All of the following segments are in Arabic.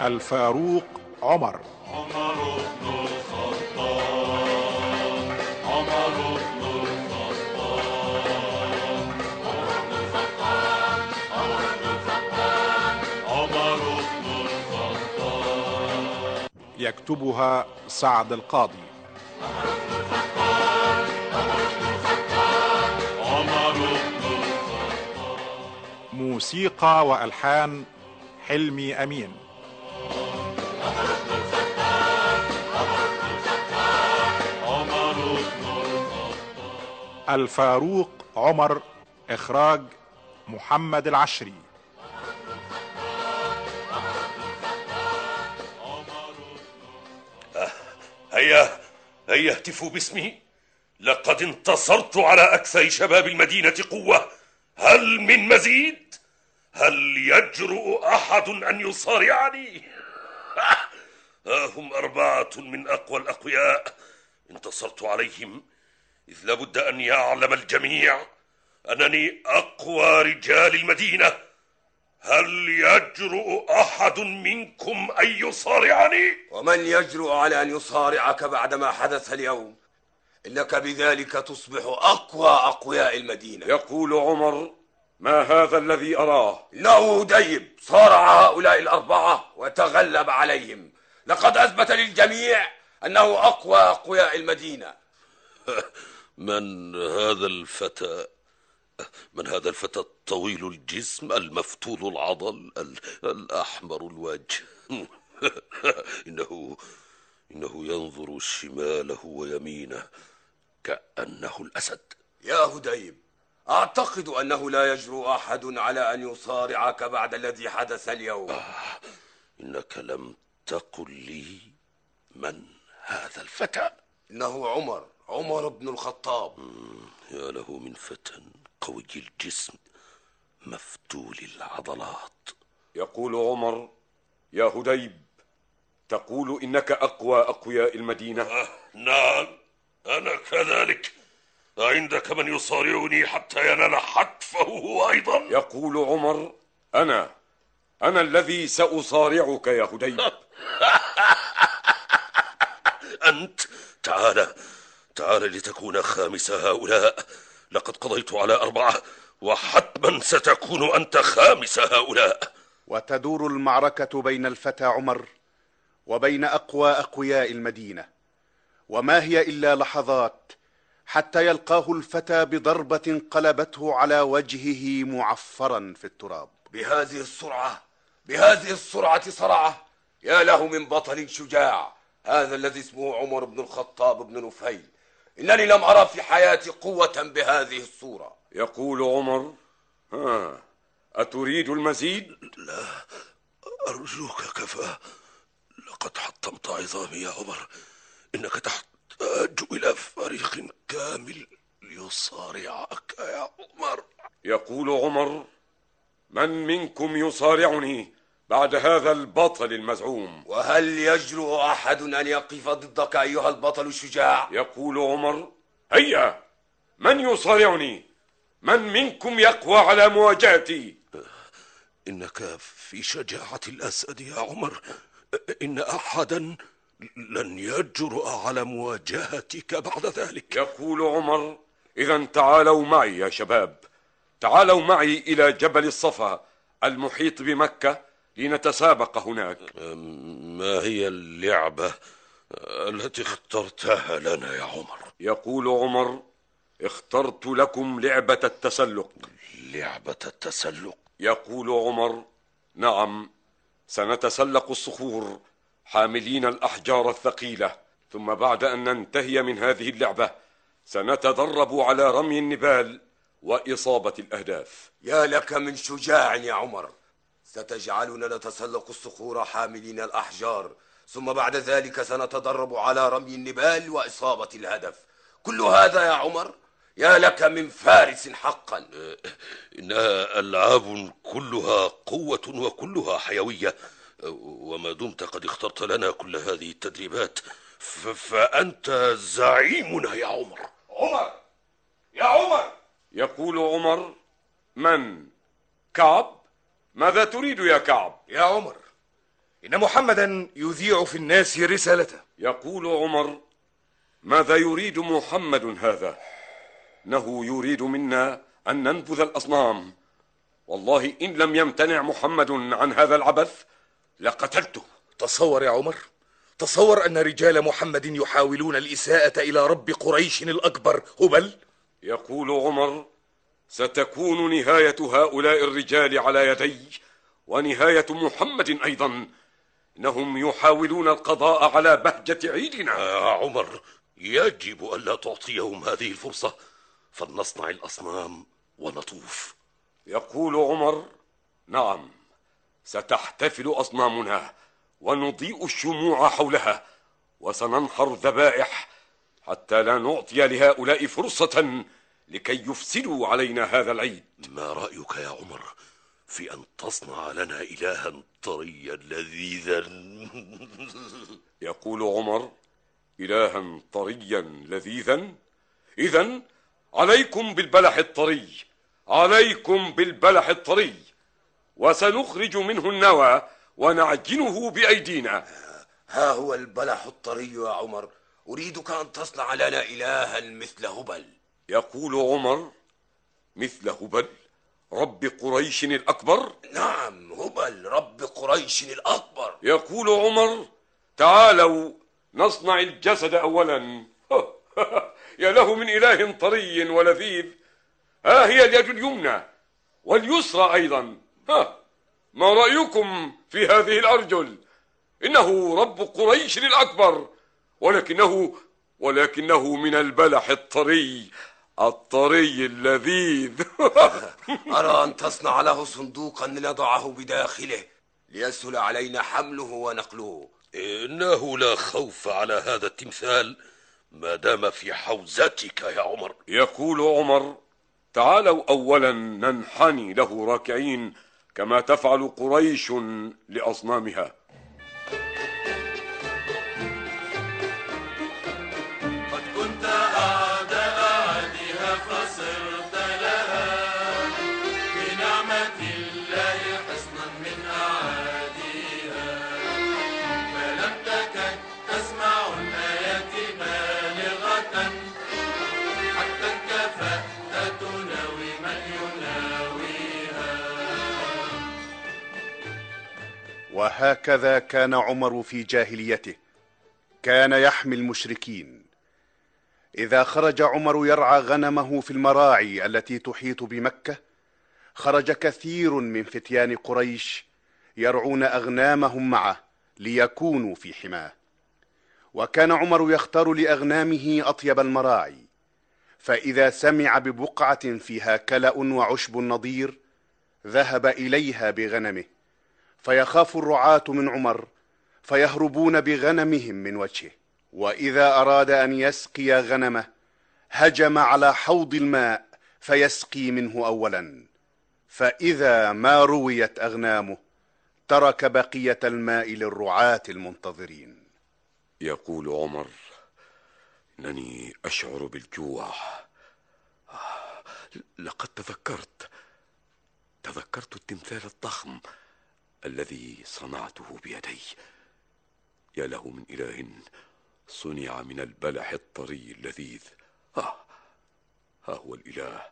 الفاروق عمر. عمر بن الخطاب عمر بن الخطاب عمر بن الخطاب يكتبها سعد القاضي. عمر بن موسيقى وألحان حلمي أمين. الفاروق عمر إخراج محمد العشري هيا هيا اهتفوا باسمي لقد انتصرت على أكثر شباب المدينة قوة هل من مزيد؟ هل يجرؤ أحد أن يصارعني؟ ها هم أربعة من أقوى الأقوياء انتصرت عليهم إذ لابد أن يعلم الجميع أنني أقوى رجال المدينة. هل يجرؤ أحد منكم أن يصارعني؟ ومن يجرؤ على أن يصارعك بعدما حدث اليوم؟ إنك بذلك تصبح أقوى أقوياء المدينة. يقول عمر ما هذا الذي أراه؟ إنه ديب صارع هؤلاء الأربعة وتغلب عليهم. لقد أثبت للجميع أنه أقوى أقوياء المدينة. من هذا الفتى من هذا الفتى الطويل الجسم المفتول العضل ال- الأحمر الوجه. إنه إنه ينظر شماله ويمينه كأنه الأسد. يا هديب أعتقد أنه لا يجرؤ أحد على أن يصارعك بعد الذي حدث اليوم. إنك لم تقل لي من هذا الفتى. إنه عمر. عمر بن الخطاب. يا له من فتى قوي الجسم مفتول العضلات. يقول عمر يا هديب تقول إنك أقوى أقوياء المدينة. آه، نعم أنا كذلك. عندك من يصارعني حتى ينال حتفه هو أيضا. يقول عمر أنا أنا الذي سأصارعك يا هديب. أنت تعال تعال لتكون خامس هؤلاء. لقد قضيت على أربعة وحتما ستكون أنت خامس هؤلاء. وتدور المعركة بين الفتى عمر وبين أقوى أقوياء المدينة. وما هي إلا لحظات حتى يلقاه الفتى بضربة قلبته على وجهه معفرا في التراب. بهذه السرعة بهذه السرعة صرعة. يا له من بطل شجاع. هذا الذي اسمه عمر بن الخطاب بن نفيل. إنني لم أرى في حياتي قوة بهذه الصورة. يقول عمر ها أتريد المزيد؟ أرجوك كفى. لقد حطمت عظامي يا عمر. إنك تحتاج إلى فريق كامل ليصارعك يا عمر. يقول عمر من منكم يصارعني؟ بعد هذا البطل المزعوم. وهل يجرؤ أحد أن يقف ضدك أيها البطل الشجاع؟ يقول عمر هيا! من يصارعني؟ من منكم يقوى على مواجهتي؟ إنك في شجاعة الأسد يا عمر. إن أحدا لن يجرؤ على مواجهتك بعد ذلك. يقول عمر إذا تعالوا معي يا شباب. تعالوا معي إلى جبل الصفا المحيط بمكة. لنتسابق هناك. ما هي اللعبة التي اخترتها لنا يا عمر؟ يقول عمر اخترت لكم لعبة التسلق. لعبة التسلق؟ يقول عمر نعم سنتسلق الصخور حاملين الأحجار الثقيلة. ثم بعد أن ننتهي من هذه اللعبة سنتدرب على رمي النبال وإصابة الأهداف. يا لك من شجاع يا عمر. ستجعلنا نتسلق الصخور حاملين الأحجار ثم بعد ذلك سنتدرب على رمي النبال وإصابة الهدف. كل هذا يا عمر؟ يا لك من فارس حقا. إنها ألعاب كلها قوة وكلها حيوية. وما دمت قد اخترت لنا كل هذه التدريبات. فأنت زعيمنا يا عمر. عمر! يا عمر! يقول عمر من؟ كعب ماذا تريد يا كعب؟ يا عمر إن محمدا يذيع في الناس رسالته. يقول عمر ماذا يريد محمد هذا؟ إنه يريد منا أن ننبذ الأصنام. والله إن لم يمتنع محمد عن هذا العبث لقتلته. تصور يا عمر تصور أن رجال محمد يحاولون الإساءة إلى رب قريش الأكبر هبل؟ يقول عمر ستكون نهاية هؤلاء الرجال على يدي ونهاية محمد أيضا. إنهم يحاولون القضاء على بهجة عيدنا. يا عمر يجب ألا تعطيهم هذه الفرصة. فلنصنع الأصنام ونطوف. يقول عمر نعم ستحتفل أصنامنا ونضيء الشموع حولها وسننحر الذبائح حتى لا نعطي لهؤلاء فرصة. لكي يفسدوا علينا هذا العيد. ما رأيك يا عمر في أن تصنع لنا إلها طريا لذيذا؟ يقول عمر إلها طريا لذيذا. اذا عليكم بالبلح الطري عليكم بالبلح الطري وسنخرج منه النوى ونعجنه بأيدينا. ها هو البلح الطري يا عمر أريدك أن تصنع لنا إلها مثل هبل. يقول عمر مثل هبل رب قريش الأكبر. نعم هبل رب قريش الأكبر. يقول عمر تعالوا نصنع الجسد اولا. يا له من إله طري ولذيذ. ها هي اليد اليمنى واليسرى أيضا. ها ما رأيكم في هذه الأرجل؟ إنه رب قريش الأكبر ولكنه ولكنه من البلح الطري. الطري اللذيذ. أرى أن تصنع له صندوقا نضعه بداخله ليسهل علينا حمله ونقله. إنه لا خوف على هذا التمثال ما دام في حوزتك يا عمر. يقول عمر تعالوا اولا ننحني له راكعين كما تفعل قريش لأصنامها. وهكذا كان عمر في جاهليته. كان يحمي المشركين. إذا خرج عمر يرعى غنمه في المراعي التي تحيط بمكة خرج كثير من فتيان قريش يرعون أغنامهم معه ليكونوا في حماة. وكان عمر يختار لأغنامه أطيب المراعي. فإذا سمع ببقعة فيها كلأ وعشب نضير ذهب إليها بغنمه. فيخاف الرعاة من عمر فيهربون بغنمهم من وجهه. وإذا أراد أن يسقي غنمه هجم على حوض الماء فيسقي منه اولا. فإذا ما رويت أغنامه ترك بقية الماء للرعاة المنتظرين. يقول عمر إنني أشعر بالجوع. آه، لقد تذكرت تذكرت التمثال الضخم. الذي صنعته بيدي. يا له من إله صنع من البلح الطري اللذيذ. آه ها هو الإله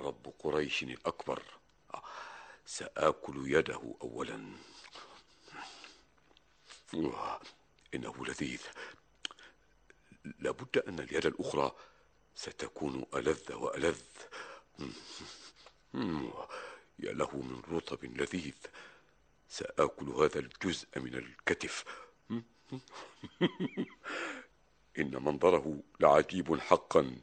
رب قريش الأكبر. آه سآكل يده اولا. آه، إنه لذيذ. لابد أن اليد الأخرى ستكون ألذ وألذ. مم، يا له من رطب لذيذ. سآكل هذا الجزء من الكتف. إن منظره لعجيب حقا.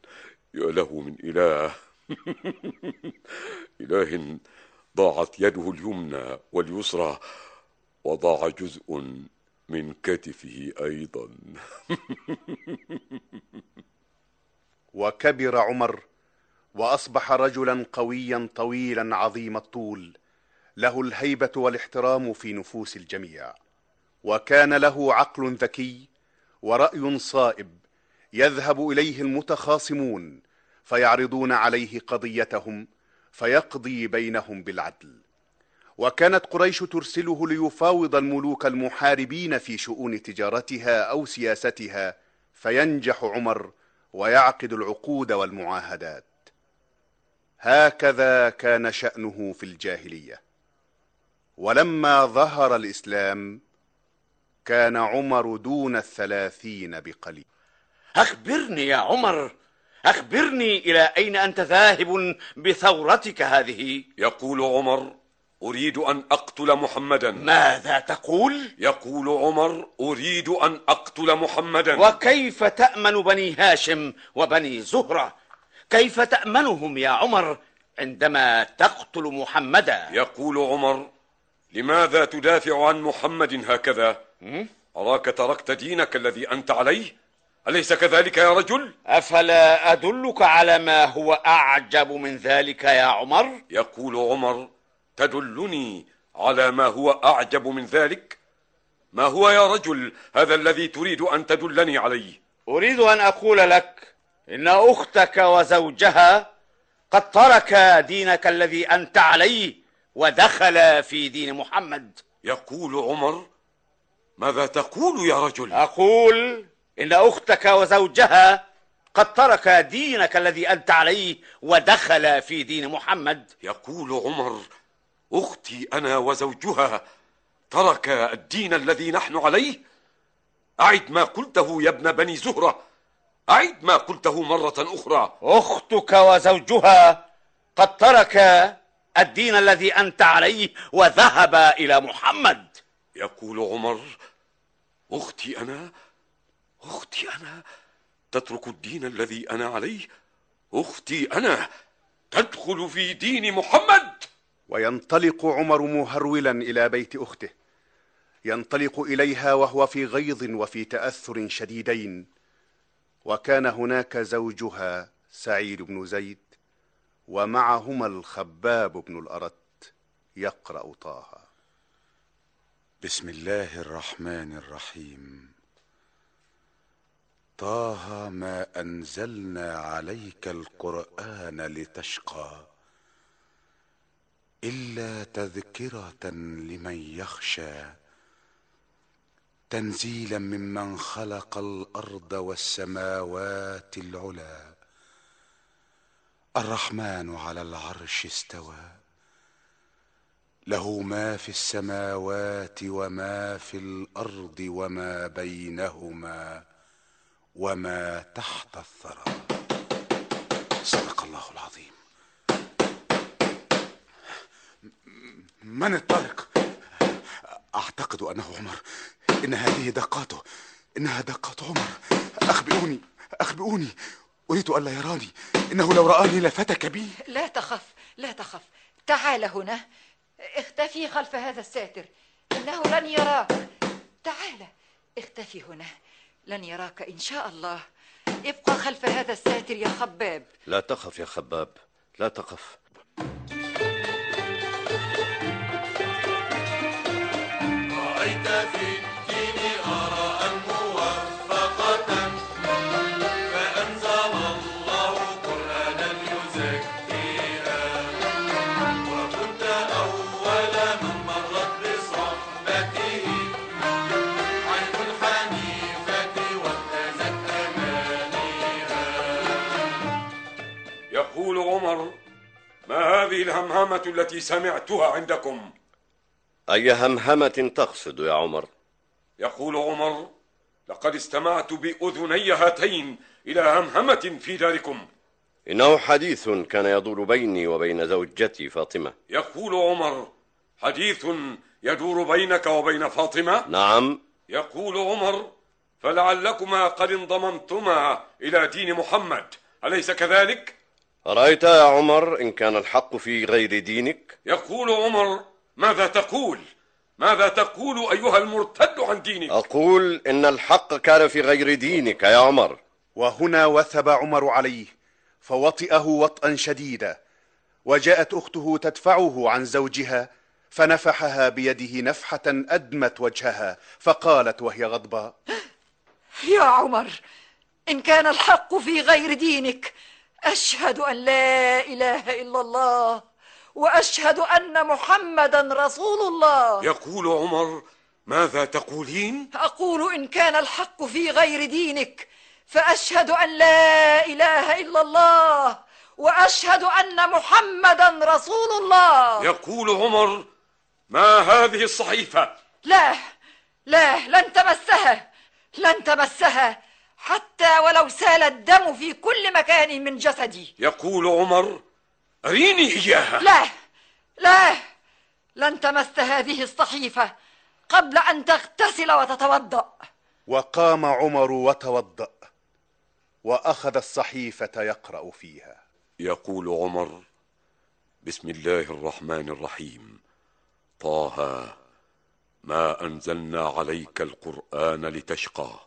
يا له من إله. إله ضاعت يده اليمنى واليسرى وضاع جزء من كتفه أيضا. وكبر عمر وأصبح رجلا قويا طويلا عظيم الطول. له الهيبة والاحترام في نفوس الجميع. وكان له عقل ذكي ورأي صائب يذهب إليه المتخاصمون فيعرضون عليه قضيتهم فيقضي بينهم بالعدل. وكانت قريش ترسله ليفاوض الملوك المحاربين في شؤون تجارتها أو سياستها فينجح عمر ويعقد العقود والمعاهدات. هكذا كان شأنه في الجاهلية. ولما ظهر الإسلام كان عمر دون الثلاثين بقليل أخبرني يا عمر أخبرني إلى أين أنت ذاهب بثورتك هذه يقول عمر أريد أن أقتل محمدا ماذا تقول؟ يقول عمر أريد أن أقتل محمدا وكيف تأمن بني هاشم وبني زهرة؟ كيف تأمنهم يا عمر عندما تقتل محمدا؟ يقول عمر لماذا تدافع عن محمد هكذا؟ أراك تركت دينك الذي أنت عليه؟ أليس كذلك يا رجل؟ أفلا أدلك على ما هو أعجب من ذلك يا عمر؟ يقول عمر تدلني على ما هو أعجب من ذلك؟ ما هو يا رجل هذا الذي تريد أن تدلني عليه؟ أريد أن أقول لك إن أختك وزوجها قد ترك دينك الذي أنت عليه ودخل في دين محمد. يقول عمر ماذا تقول يا رجل؟ أقول إن أختك وزوجها قد ترك دينك الذي أنت عليه ودخل في دين محمد. يقول عمر أختي أنا وزوجها ترك الدين الذي نحن عليه؟ أعد ما قلته يا ابن بني زهرة. أعد ما قلته مرة أخرى. أختك وزوجها قد ترك الدين الذي أنت عليه وذهب إلى محمد. يقول عمر أختي أنا أختي أنا تترك الدين الذي أنا عليه أختي أنا تدخل في دين محمد. وينطلق عمر مهرولا إلى بيت أخته. ينطلق إليها وهو في غيظ وفي تأثر شديدين. وكان هناك زوجها سعيد بن زيد. ومعهما الخباب بن الأرت يقرأ طه. بسم الله الرحمن الرحيم. طه ما أنزلنا عليك القرآن لتشقى إلا تذكرة لمن يخشى تنزيلا ممن خلق الأرض والسماوات العلى الرحمن على العرش استوى. له ما في السماوات وما في الأرض وما بينهما وما تحت الثرى. صدق الله العظيم. من الطارق؟ أعتقد أنه عمر. إن هذه دقاته إنها دقات عمر. أخبئوني أخبئوني. أريد الا يراني. إنه لو رآني لفتك بي. لا تخف لا تخف. تعال هنا. اختفي خلف هذا الساتر. إنه لن يراك. تعال اختفي هنا. لن يراك إن شاء الله. ابقى خلف هذا الساتر يا خباب. لا تخف يا خباب. لا تخف. رأيت في الهمهمة التي سمعتها عندكم. أي همهمة تقصد يا عمر؟ يقول عمر لقد استمعت بأذني هاتين إلى همهمة في داركم. إنه حديث كان يدور بيني وبين زوجتي فاطمة. يقول عمر حديث يدور بينك وبين فاطمة؟ نعم. يقول عمر فلعلكما قد انضممتما إلى دين محمد. أليس كذلك؟ رأيت يا عمر إن كان الحق في غير دينك يقول عمر ماذا تقول؟ ماذا تقول أيها المرتد عن دينك؟ أقول إن الحق كان في غير دينك يا عمر وهنا وثب عمر عليه فوطئه وطئا شديدا وجاءت أخته تدفعه عن زوجها فنفحها بيده نفحة أدمت وجهها فقالت وهي غضباء يا عمر إن كان الحق في غير دينك أشهد أن لا إله إلا الله وأشهد أن محمدا رسول الله. يقول عمر ماذا تقولين؟ أقول إن كان الحق في غير دينك فأشهد أن لا إله إلا الله وأشهد أن محمدا رسول الله. يقول عمر ما هذه الصحيفة؟ لا لا لن تمسها لن تمسها. حتى ولو سال الدم في كل مكان من جسدي. يقول عمر أريني إياها. لا لا لن تمس هذه الصحيفة قبل أن تغتسل وتتوضأ. وقام عمر وتوضأ وأخذ الصحيفة يقرأ فيها. يقول عمر بسم الله الرحمن الرحيم. طه ما أنزلنا عليك القرآن لتشقى.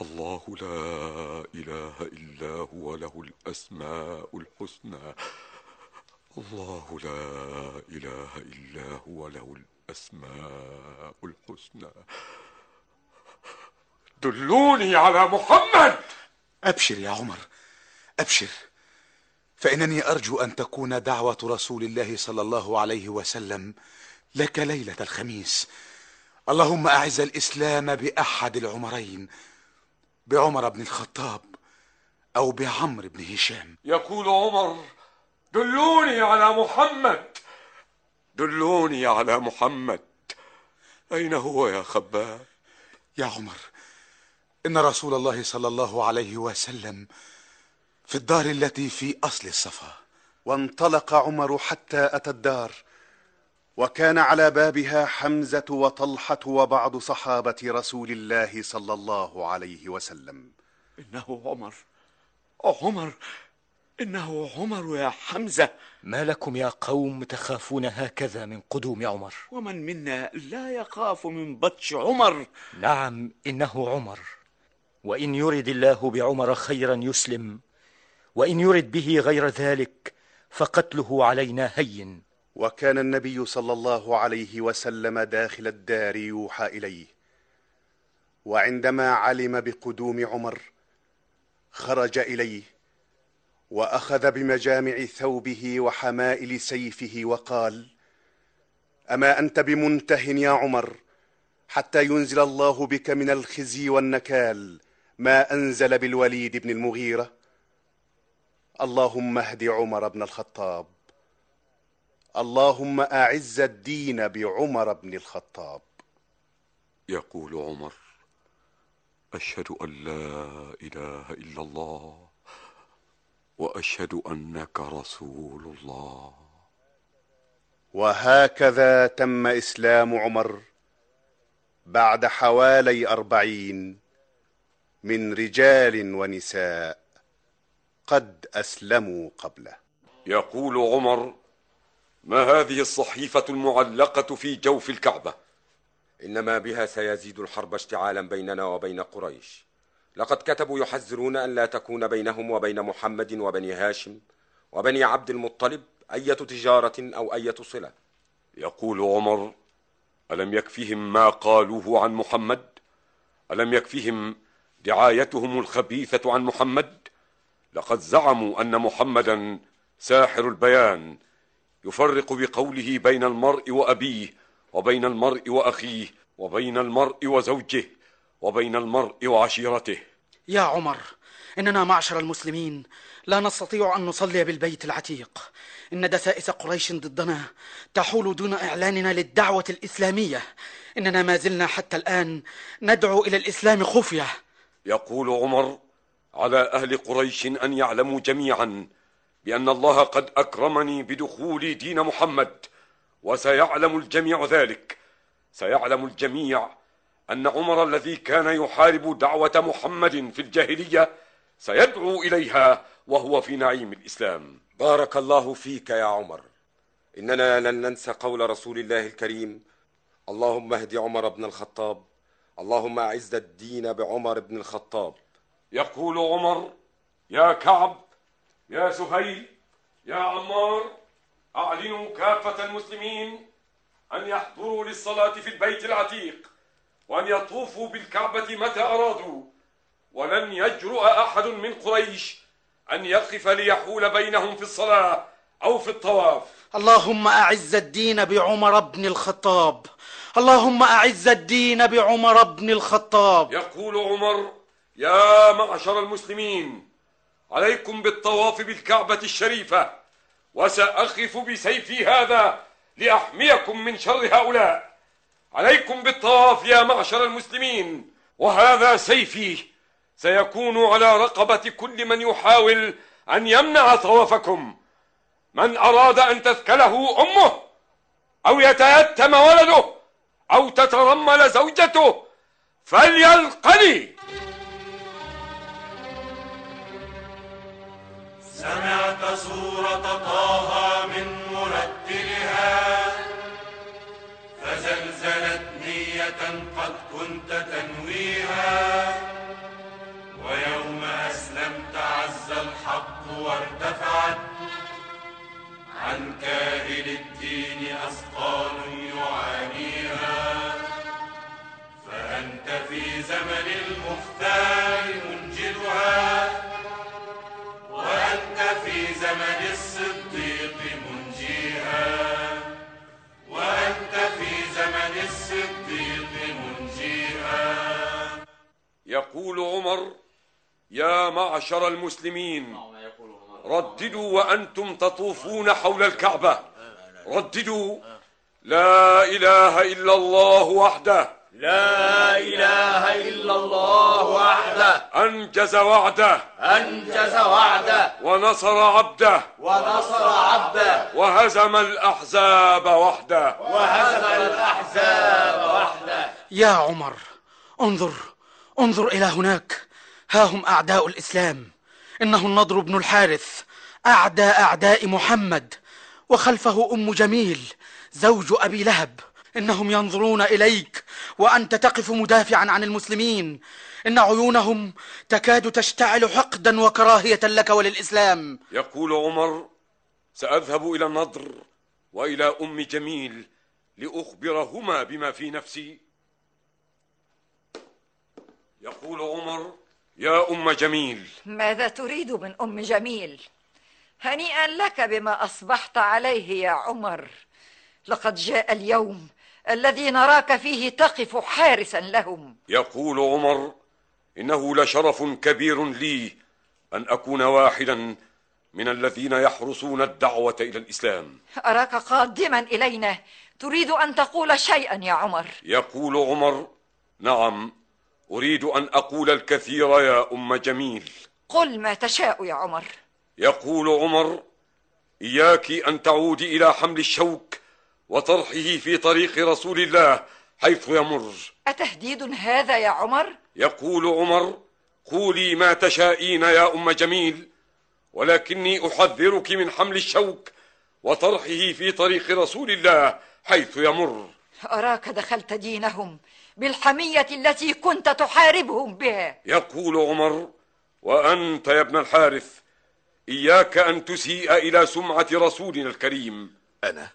الله لا إله إلا هو له الأسماء الحسنى. الله لا إله إلا هو له الأسماء الحسنى. دلوني على محمد! أبشر يا عمر أبشر. فإنني أرجو أن تكون دعوة رسول الله صلى الله عليه وسلم لك ليلة الخميس. اللهم أعز الإسلام بأحد العمرين. بعمر بن الخطاب أو بعمر بن هشام. يقول عمر دلوني على محمد. دلوني على محمد. أين هو يا خباب؟ يا عمر إن رسول الله صلى الله عليه وسلم في الدار التي في أصل الصفا وانطلق عمر حتى أتى الدار وكان على بابها حمزة وطلحة وبعض صحابة رسول الله صلى الله عليه وسلم. إنه عمر. عمر. إنه عمر يا حمزة. ما لكم يا قوم تخافون هكذا من قدوم عمر؟ ومن منا لا يخاف من بطش عمر. نعم إنه عمر. وإن يرد الله بعمر خيرا يسلم وإن يرد به غير ذلك فقتله علينا هين. وكان النبي صلى الله عليه وسلم داخل الدار يوحى إليه. وعندما علم بقدوم عمر خرج إليه وأخذ بمجامع ثوبه وحمائل سيفه وقال أما أنت بمنته يا عمر حتى ينزل الله بك من الخزي والنكال ما أنزل بالوليد بن المغيرة. اللهم اهد عمر بن الخطاب. اللهم أعز الدين بعمر بن الخطاب. يقول عمر أشهد أن لا إله إلا الله وأشهد أنك رسول الله. وهكذا تم إسلام عمر بعد حوالي أربعين من رجال ونساء قد أسلموا قبله. يقول عمر ما هذه الصحيفة المعلقة في جوف الكعبة؟ إنما بها سيزيد الحرب اشتعالا بيننا وبين قريش. لقد كتبوا يحذرون أن لا تكون بينهم وبين محمد وبني هاشم وبني عبد المطلب أية تجارة أو أية صلة. يقول عمر ألم يكفهم ما قالوه عن محمد؟ ألم يكفهم دعايتهم الخبيثة عن محمد؟ لقد زعموا أن محمدا ساحر البيان يفرق بقوله بين المرء وأبيه وبين المرء وأخيه وبين المرء وزوجه وبين المرء وعشيرته. يا عمر إننا معشر المسلمين لا نستطيع أن نصلي بالبيت العتيق. إن دسائس قريش ضدنا تحول دون إعلاننا للدعوة الإسلامية. إننا ما زلنا حتى الآن ندعو إلى الإسلام خفية. يقول عمر على أهل قريش أن يعلموا جميعا بأن الله قد أكرمني بدخول دين محمد وسيعلم الجميع ذلك. سيعلم الجميع أن عمر الذي كان يحارب دعوة محمد في الجاهلية سيدعو إليها وهو في نعيم الإسلام. بارك الله فيك يا عمر. إننا لن ننسى قول رسول الله الكريم اللهم اهد عمر بن الخطاب اللهم أعز الدين بعمر بن الخطاب. يقول عمر يا كعب يا سهيل يا عمار أعلنوا كافة المسلمين أن يحضروا للصلاة في البيت العتيق وأن يطوفوا بالكعبة متى أرادوا. ولن يجرؤ أحد من قريش أن يقف ليحول بينهم في الصلاة أو في الطواف. اللهم أعز الدين بعمر بن الخطاب. اللهم أعز الدين بعمر بن الخطاب. يقول عمر يا معشر المسلمين عليكم بالطواف بالكعبة الشريفة وسأخف بسيفي هذا لأحميكم من شر هؤلاء. عليكم بالطواف يا معشر المسلمين وهذا سيفي سيكون على رقبة كل من يحاول أن يمنع طوافكم. من أراد أن تثكله أمه أو يتيتم ولده أو تترمل زوجته فليلقني. سمعت سورة طه من مرتلها فزلزلت نية قد كنت تنويها ويوم أسلمت عز الحق وارتفعت عن كاهل الدين أثقال يعانيها فأنت في زمن المختار زمن الصديق منجيها. وأنت في زمن الصديق منجيها. يقول عمر يا معشر المسلمين رددوا وأنتم تطوفون حول الكعبة. رددوا. لا إله إلا الله وحده. لا أنجز وعده. أنجز وعده. ونصر عبده. ونصر عبده. وهزم الأحزاب وحده. وهزم الأحزاب وحده. يا عمر انظر انظر إلى هناك. ها هم أعداء الإسلام. إنه النضر بن الحارث أعدى أعداء محمد. وخلفه أم جميل زوج أبي لهب. إنهم ينظرون إليك وأنت تقف مدافعا عن المسلمين. إن عيونهم تكاد تشتعل حقدا وكراهية لك وللإسلام. يقول عمر سأذهب إلى النضر وإلى أم جميل لأخبرهما بما في نفسي. يقول عمر يا أم جميل. ماذا تريد من أم جميل؟ هنيئا لك بما أصبحت عليه يا عمر. لقد جاء اليوم الذي نراك فيه تقف حارسا لهم. يقول عمر إنه لشرف كبير لي أن أكون واحدا من الذين يحرسون الدعوة إلى الإسلام. أراك قادما إلينا. تريد أن تقول شيئا يا عمر. يقول عمر نعم أريد أن أقول الكثير يا أم جميل. قل ما تشاء يا عمر. يقول عمر إياك أن تعودي إلى حمل الشوك وطرحه في طريق رسول الله حيث يمر. أتهديد هذا يا عمر؟ يقول عمر قولي ما تشائين يا أم جميل ولكني أحذرك من حمل الشوك وطرحه في طريق رسول الله حيث يمر. أراك دخلت دينهم بالحمية التي كنت تحاربهم بها. يقول عمر وأنت يا ابن الحارث إياك أن تسيء إلى سمعة رسولنا الكريم. أنا؟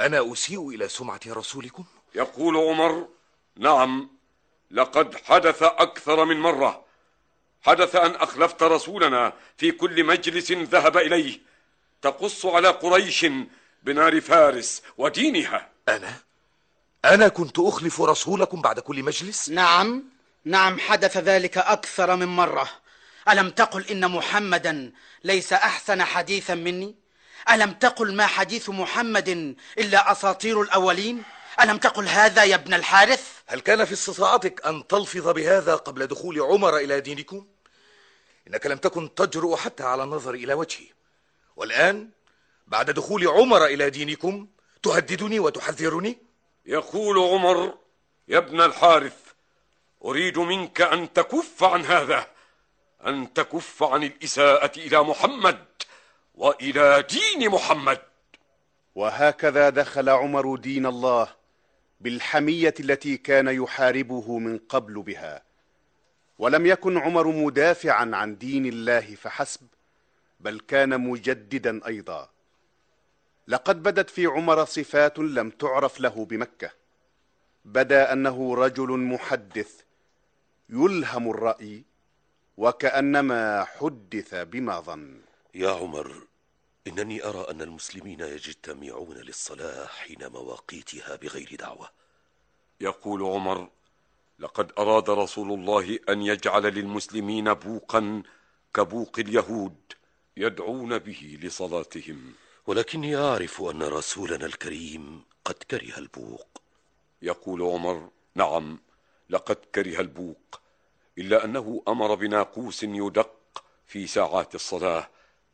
أنا أسيء إلى سمعة رسولكم؟ يقول عمر نعم. لقد حدث أكثر من مرة حدث أن أخلفت رسولنا في كل مجلس ذهب إليه تقص على قريش بنار فارس ودينها أنا؟ أنا كنت أخلف رسولكم بعد كل مجلس؟ نعم نعم حدث ذلك أكثر من مرة ألم تقل إن محمدا ليس أحسن حديثا مني؟ ألم تقل ما حديث محمد إلا أساطير الأولين؟ ألم تقل هذا يا ابن الحارث؟ هل كان في استطاعتك أن تلفظ بهذا قبل دخول عمر إلى دينكم؟ إنك لم تكن تجرؤ حتى على النظر إلى وجهي والآن بعد دخول عمر إلى دينكم تهددني وتحذرني؟ يقول عمر يا ابن الحارث أريد منك أن تكف عن هذا أن تكف عن الإساءة إلى محمد وإلى دين محمد وهكذا دخل عمر دين الله بالحمية التي كان يحاربه من قبل بها. ولم يكن عمر مدافعا عن دين الله فحسب بل كان مجددا أيضا. لقد بدت في عمر صفات لم تعرف له بمكة. بدا أنه رجل محدث يلهم الرأي وكأنما حدث بما ظن. يا عمر إنني أرى أن المسلمين يجتمعون للصلاة حين مواقيتها بغير دعوة. يقول عمر لقد أراد رسول الله أن يجعل للمسلمين بوقا كبوق اليهود يدعون به لصلاتهم. ولكني أعرف أن رسولنا الكريم قد كره البوق. يقول عمر نعم لقد كره البوق إلا أنه أمر بناقوس يدق في ساعات الصلاة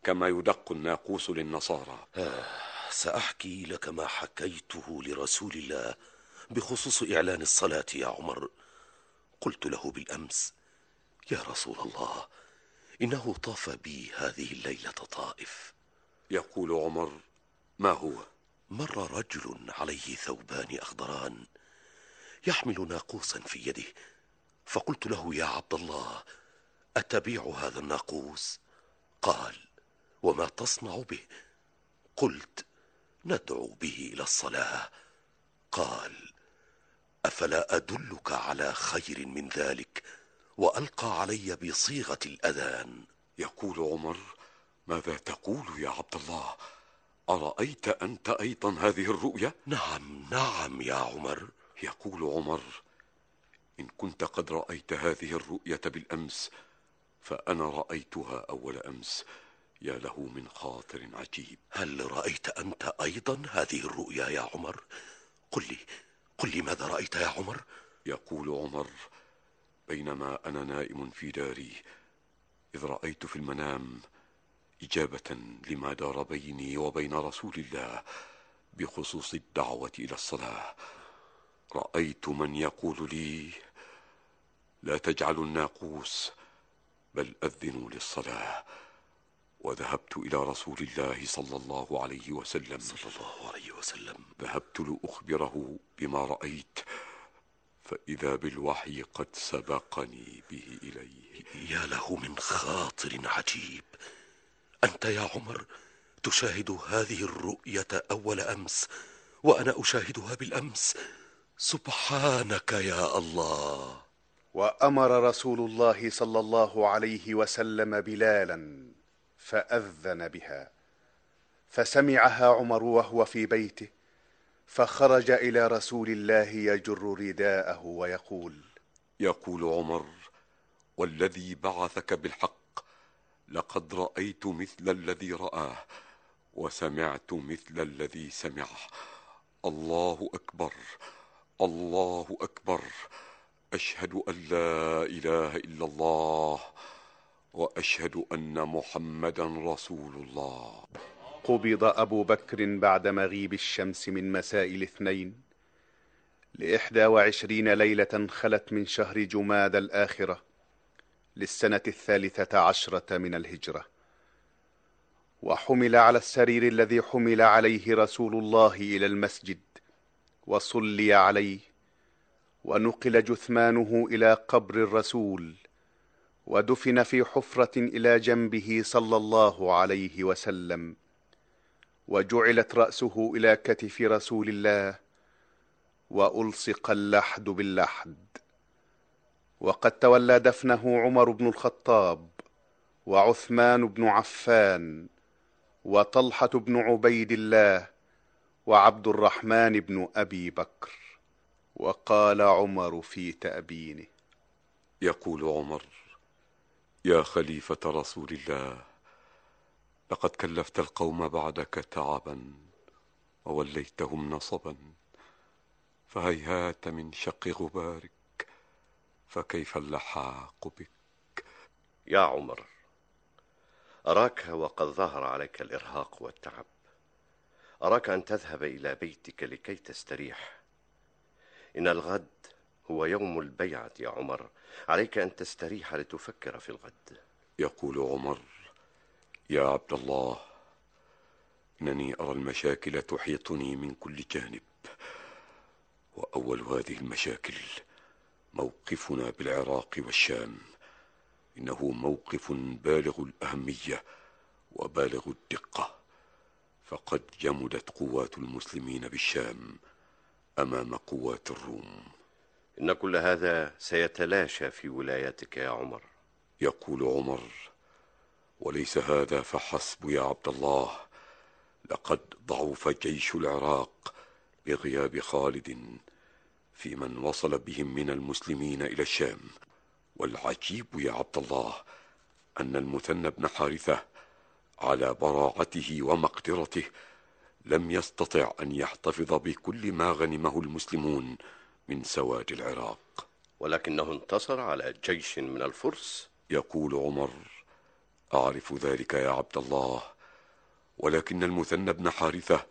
كما يدق الناقوس للنصارى. آه سأحكي لك ما حكيته لرسول الله بخصوص إعلان الصلاة يا عمر. قلت له بالأمس يا رسول الله إنه طاف بي هذه الليلة طائف. يقول عمر ما هو؟ مر رجل عليه ثوبان أخضران يحمل ناقوسا في يده. فقلت له يا عبد الله أتبيع هذا الناقوس؟ قال وما تصنع به. قلت ندعو به إلى الصلاة. قال أفلا أدلك على خير من ذلك وألقى علي بصيغة الأذان. يقول عمر ماذا تقول يا عبد الله؟ أرأيت انت أيضا هذه الرؤيا؟ نعم نعم يا عمر. يقول عمر إن كنت قد رأيت هذه الرؤية بالأمس فأنا رأيتها أول أمس. يا له من خاطر عجيب هل رأيت أنت أيضا هذه الرؤيا يا عمر؟ قل لي قل لي ماذا رأيت يا عمر؟ يقول عمر بينما أنا نائم في داري إذ رأيت في المنام إجابة لما دار بيني وبين رسول الله بخصوص الدعوة إلى الصلاة رأيت من يقول لي لا تجعلوا الناقوس بل أذنوا للصلاة وذهبت إلى رسول الله صلى الله عليه وسلم. صلى الله عليه وسلم. ذهبت لأخبره بما رأيت فإذا بالوحي قد سبقني به إليه. يا له من خاطر عجيب. أنت يا عمر تشاهد هذه الرؤية أول أمس وأنا أشاهدها بالأمس. سبحانك يا الله. وأمر رسول الله صلى الله عليه وسلم بلالا. فأذن بها. فسمعها عمر وهو في بيته فخرج إلى رسول الله يجر رداءه ويقول يقول عمر والذي بعثك بالحق لقد رأيت مثل الذي رآه وسمعت مثل الذي سمعه. الله أكبر الله أكبر. أشهد أن لا إله إلا الله. وأشهد أن محمدا رسول الله. قبض أبو بكر بعد مغيب الشمس من مساء الاثنين. لإحدى وعشرين ليلة خلت من شهر جماد الآخرة للسنة الثالثة عشرة من الهجرة. وحمل على السرير الذي حمل عليه رسول الله إلى المسجد وصلي عليه ونقل جثمانه إلى قبر الرسول. ودفن في حفرة إلى جنبه صلى الله عليه وسلم. وجعلت رأسه إلى كتف رسول الله وألصق اللحد باللحد. وقد تولى دفنه عمر بن الخطاب وعثمان بن عفان وطلحة بن عبيد الله وعبد الرحمن بن أبي بكر. وقال عمر في تأبينه. يقول عمر يا خليفة رسول الله لقد كلفت القوم بعدك تعبا ووليتهم نصبا فهيهات من شق غبارك فكيف اللحاق بك؟ يا عمر أراك وقد ظهر عليك الإرهاق والتعب. أراك أن تذهب إلى بيتك لكي تستريح. إن الغد هو يوم البيعة يا عمر. عليك أن تستريح لتفكر في الغد. يقول عمر يا عبد الله إنني أرى المشاكل تحيطني من كل جانب. وأول هذه المشاكل موقفنا بالعراق والشام. إنه موقف بالغ الأهمية وبالغ الدقة. فقد جمدت قوات المسلمين بالشام أمام قوات الروم. إن كل هذا سيتلاشى في ولايتك يا عمر. يقول عمر وليس هذا فحسب يا عبد الله. لقد ضعف جيش العراق بغياب خالد في من وصل بهم من المسلمين إلى الشام. والعجيب يا عبد الله أن المثنى بن حارثة على براعته ومقدرته لم يستطع أن يحتفظ بكل ما غنمه المسلمون من سواد العراق. ولكنه انتصر على جيش من الفرس. يقول عمر أعرف ذلك يا عبد الله ولكن المثنى بن حارثة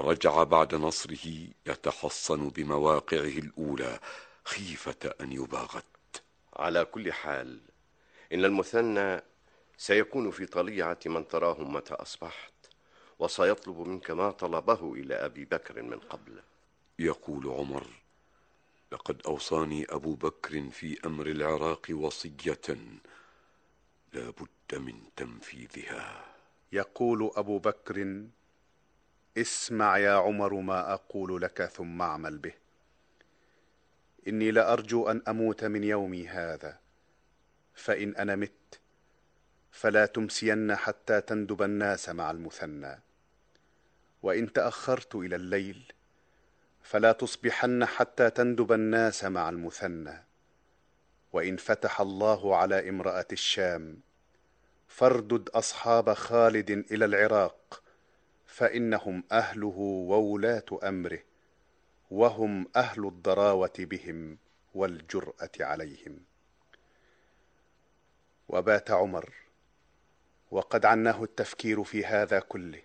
رجع بعد نصره يتحصن بمواقعه الأولى خيفة أن يباغت. على كل حال إن المثنى سيكون في طليعة من تراهم متى أصبحت وسيطلب منك ما طلبه إلى أبي بكر من قبل. يقول عمر لقد أوصاني أبو بكر في أمر العراق وصية لا بد من تنفيذها. يقول أبو بكر اسمع يا عمر ما أقول لك ثم اعمل به. إني لأرجو أن أموت من يومي هذا فإن أنا مت فلا تمسين حتى تندب الناس مع المثنى. وإن تأخرت إلى الليل فلا تصبحن حتى تندب الناس مع المثنى. وإن فتح الله على امرأة الشام فاردد أصحاب خالد إلى العراق فإنهم أهله وولاة أمره وهم أهل الضراوه بهم والجرأة عليهم. وبات عمر وقد عناه التفكير في هذا كله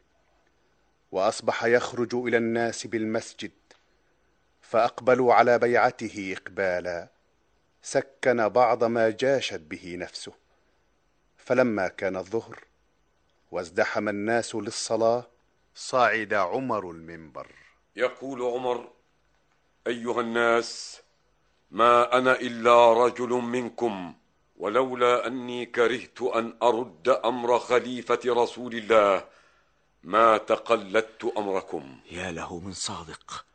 وأصبح يخرج إلى الناس بالمسجد فأقبلوا على بيعته إقبالا سكن بعض ما جاشت به نفسه. فلما كان الظهر وازدحم الناس للصلاة صعد عمر المنبر. يقول عمر أيها الناس ما أنا إلا رجل منكم ولولا أني كرهت أن أرد أمر خليفة رسول الله ما تقلدت أمركم. يا له من صادق.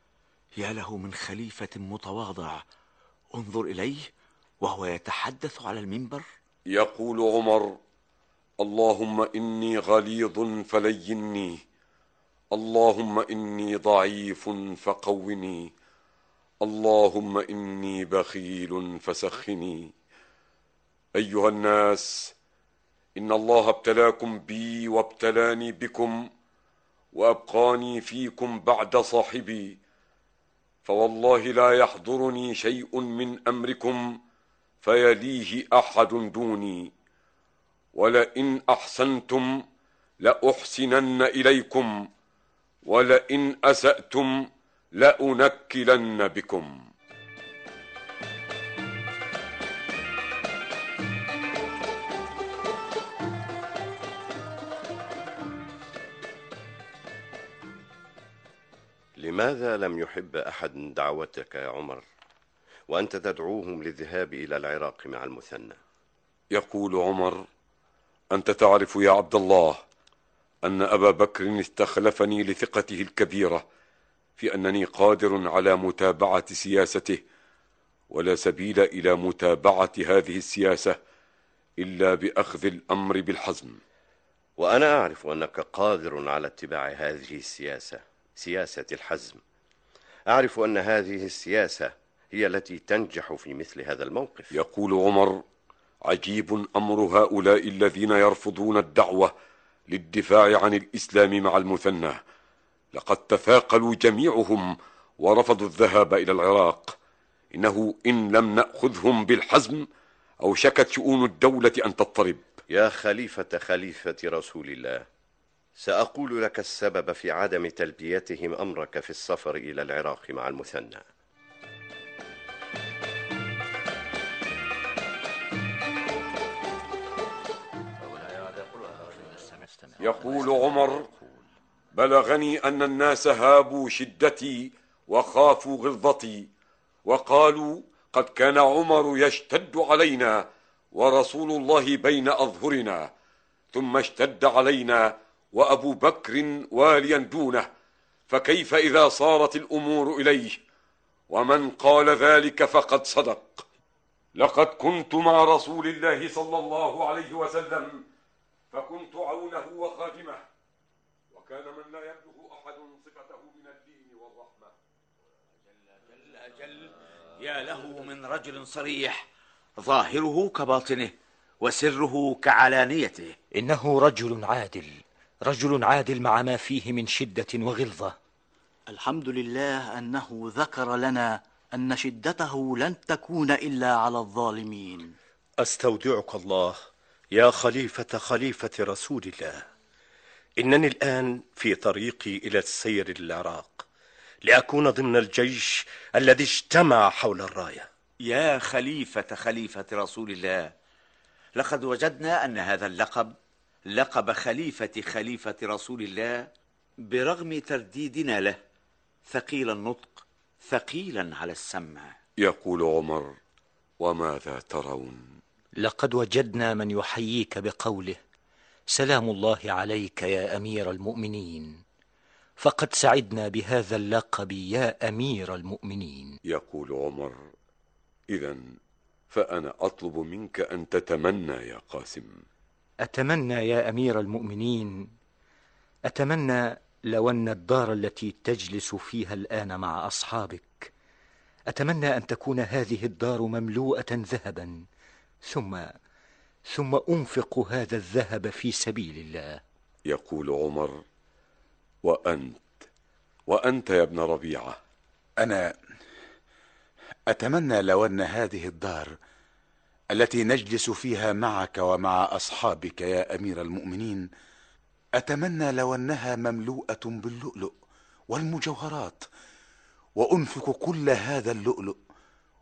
يا له من خليفة متواضع. انظر إليه وهو يتحدث على المنبر. يقول عمر اللهم إني غليظ فليني اللهم إني ضعيف فقوني. اللهم إني بخيل فسخني. أيها الناس إن الله ابتلاكم بي وابتلاني بكم وأبقاني فيكم بعد صاحبي. فوالله لا يحضرني شيء من أمركم فيليه أحد دوني. ولئن أحسنتم لأحسنن إليكم ولئن أسأتم لأنكلن بكم. لماذا لم يحب أحد دعوتك يا عمر؟ وأنت تدعوهم للذهاب إلى العراق مع المثنى. يقول عمر أنت تعرف يا عبد الله أن أبا بكر استخلفني لثقته الكبيرة في أنني قادر على متابعة سياسته ولا سبيل إلى متابعة هذه السياسة إلا بأخذ الأمر بالحزم. وأنا أعرف أنك قادر على اتباع هذه السياسة. سياسة الحزم. أعرف أن هذه السياسة هي التي تنجح في مثل هذا الموقف. يقول عمر عجيب أمر هؤلاء الذين يرفضون الدعوة للدفاع عن الإسلام مع المثنى. لقد تثاقلوا جميعهم ورفضوا الذهاب إلى العراق. إنه إن لم نأخذهم بالحزم أوشكت شؤون الدولة أن تضطرب. يا خليفة خليفة رسول الله سأقول لك السبب في عدم تلبيتهم أمرك في السفر إلى العراق مع المثنى. يقول عمر بلغني أن الناس هابوا شدتي وخافوا غلظتي وقالوا قد كان عمر يشتد علينا ورسول الله بين أظهرنا ثم اشتد علينا وأبو بكر واليا دونه فكيف إذا صارت الأمور إليه؟ ومن قال ذلك فقد صدق. لقد كنت مع رسول الله صلى الله عليه وسلم فكنت عونه وخادمه وكان من لا يبلغ أحد صفته من الدين والرحمة. أجل يا له من رجل صريح ظاهره كباطنه وسره كعلانيته. إنه رجل عادل. رجل عادل مع ما فيه من شدة وغلظة. الحمد لله أنه ذكر لنا أن شدته لن تكون إلا على الظالمين. أستودعك الله يا خليفة خليفة رسول الله. إنني الآن في طريقي إلى السير للعراق لأكون ضمن الجيش الذي اجتمع حول الراية. يا خليفة خليفة رسول الله لقد وجدنا أن هذا اللقب لقب خليفة خليفة رسول الله برغم ترديدنا له ثقيل النطق ثقيلا على السمع. يقول عمر وماذا ترون؟ لقد وجدنا من يحييك بقوله سلام الله عليك يا أمير المؤمنين. فقد سعدنا بهذا اللقب يا أمير المؤمنين. يقول عمر إذا فأنا أطلب منك أن تتمنى يا قاسم. أتمنى يا أمير المؤمنين أتمنى لو أن الدار التي تجلس فيها الآن مع أصحابك أتمنى أن تكون هذه الدار مملوءة ذهبا ثم ثم أنفق هذا الذهب في سبيل الله. يقول عمر وأنت وأنت يا ابن ربيعة. أنا أتمنى لو أن هذه الدار التي نجلس فيها معك ومع أصحابك يا أمير المؤمنين أتمنى لو أنها مملوءة باللؤلؤ والمجوهرات وأنفق كل هذا اللؤلؤ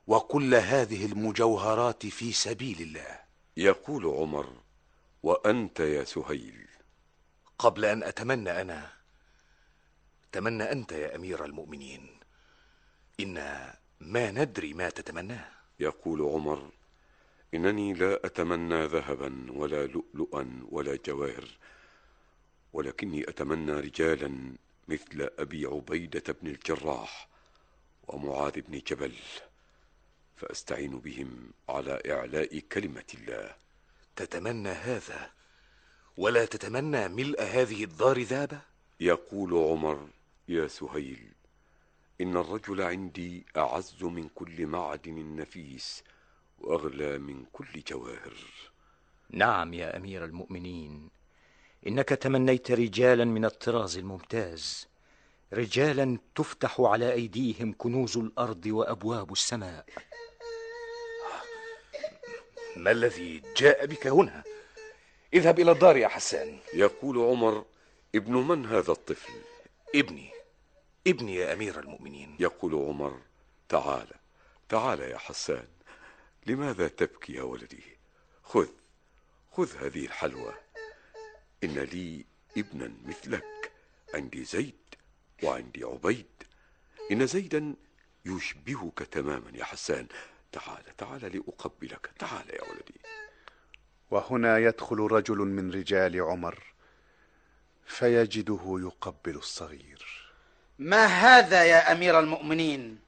وكل هذه المجوهرات في سبيل الله. يقول عمر وأنت يا سهيل. قبل أن أتمنى أنا تمنى أنت يا أمير المؤمنين إنا ما ندري ما تتمناه. يقول عمر إنني لا أتمنى ذهبا ولا لؤلؤا ولا جواهر ولكني أتمنى رجالا مثل أبي عبيدة بن الجراح ومعاذ بن جبل فأستعين بهم على إعلاء كلمة الله. تتمنى هذا ولا تتمنى ملء هذه الدار ذابة؟ يقول عمر يا سهيل إن الرجل عندي أعز من كل معدن نفيس وأغلى من كل جواهر. نعم يا أمير المؤمنين إنك تمنيت رجالا من الطراز الممتاز رجالا تفتح على أيديهم كنوز الأرض وأبواب السماء. ما الذي جاء بك هنا؟ اذهب إلى الدار يا حسان. يقول عمر ابن من هذا الطفل؟ ابني ابني يا أمير المؤمنين. يقول عمر تعال تعال يا حسان. لماذا تبكي يا ولدي؟ خذ خذ هذه الحلوى. إن لي ابنا مثلك عندي زيد وعندي عبيد. إن زيدا يشبهك تماما يا حسان. تعال تعال لأقبلك. تعال يا ولدي. وهنا يدخل رجل من رجال عمر فيجده يقبل الصغير. ما هذا يا أمير المؤمنين؟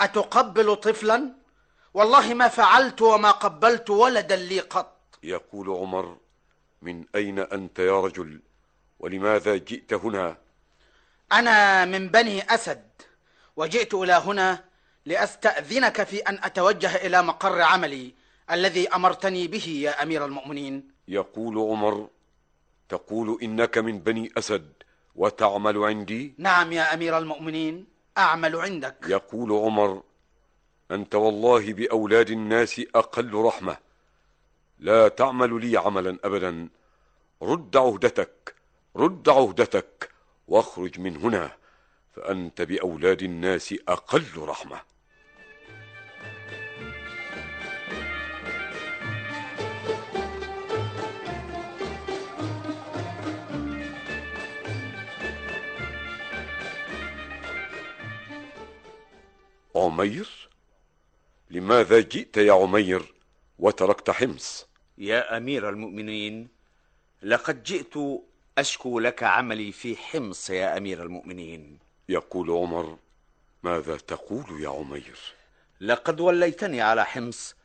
أتقبل طفلا؟ والله ما فعلت وما قبلت ولدا لي قط. يقول عمر من أين أنت يا رجل؟ ولماذا جئت هنا؟ أنا من بني أسد وجئت إلى هنا لأستأذنك في أن أتوجه إلى مقر عملي الذي أمرتني به يا أمير المؤمنين. يقول عمر تقول إنك من بني أسد وتعمل عندي؟ نعم يا أمير المؤمنين أعمل عندك. يقول عمر أنت والله بأولاد الناس أقل رحمة. لا تعمل لي عملا أبدا. رد عهدتك رد عهدتك واخرج من هنا فأنت بأولاد الناس أقل رحمة. عمير؟ لماذا جئت يا عمير وتركت حمص؟ يا أمير المؤمنين لقد جئت أشكو لك عملي في حمص يا أمير المؤمنين. يقول عمر ماذا تقول يا عمير؟ لقد وليتني على حمص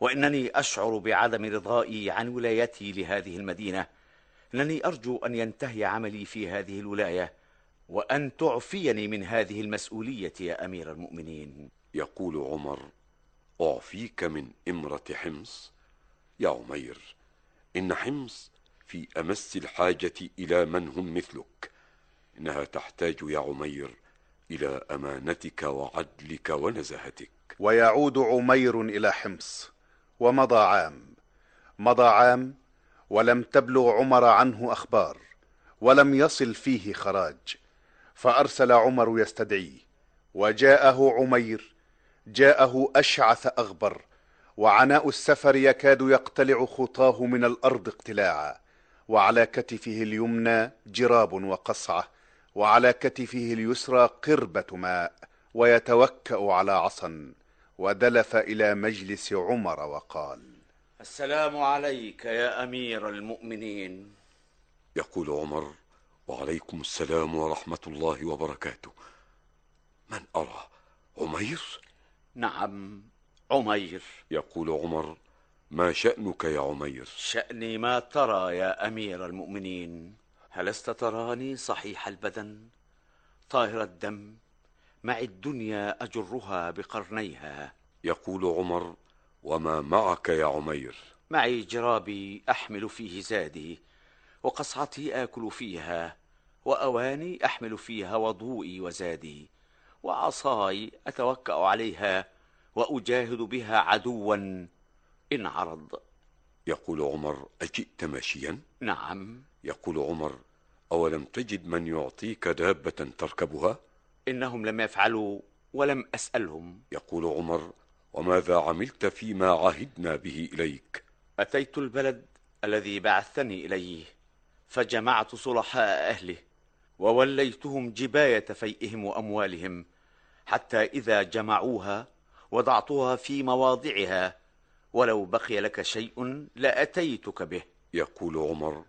وإنني أشعر بعدم رضائي عن ولايتي لهذه المدينة. إنني أرجو أن ينتهي عملي في هذه الولاية وأن تعفيني من هذه المسؤولية يا أمير المؤمنين. يقول عمر أعفيك من إمرة حمص. يا عمير إن حمص في أمس الحاجة إلى من هم مثلك. إنها تحتاج يا عمير إلى أمانتك وعدلك ونزاهتك ويعود عمير إلى حمص. ومضى عام. مضى عام ولم تبلغ عمر عنه أخبار ولم يصل فيه خراج. فأرسل عمر يستدعيه وجاءه عمير جاءه أشعث أغبر وعناء السفر يكاد يقتلع خطاه من الأرض اقتلاعا. وعلى كتفه اليمنى جراب وقصعة وعلى كتفه اليسرى قربة ماء ويتوكأ على عصا ودلف إلى مجلس عمر وقال السلام عليك يا أمير المؤمنين. يقول عمر وعليكم السلام ورحمة الله وبركاته. من أرى عمير؟ نعم عمير. يقول عمر ما شأنك يا عمير؟ شأني ما ترى يا أمير المؤمنين. ألست تراني صحيح البدن؟ طاهر الدم. مع الدنيا أجرها بقرنيها. يقول عمر وما معك يا عمير؟ معي جرابي أحمل فيه زادي وقصعتي آكل فيها وأواني أحمل فيها وضوئي وزادي. وعصاي أتوكأ عليها وأجاهد بها عدوا إن عرض. يقول عمر أجئت ماشيا؟ نعم. يقول عمر أولم تجد من يعطيك دابة تركبها؟ إنهم لم يفعلوا ولم أسألهم. يقول عمر وماذا عملت فيما عهدنا به إليك؟ أتيت البلد الذي بعثتني إليه فجمعت صلحاء أهله ووليتهم جباية فيئهم وأموالهم حتى إذا جمعوها وضعتها في مواضعها. ولو بقي لك شيء لأتيتك به. يقول عمر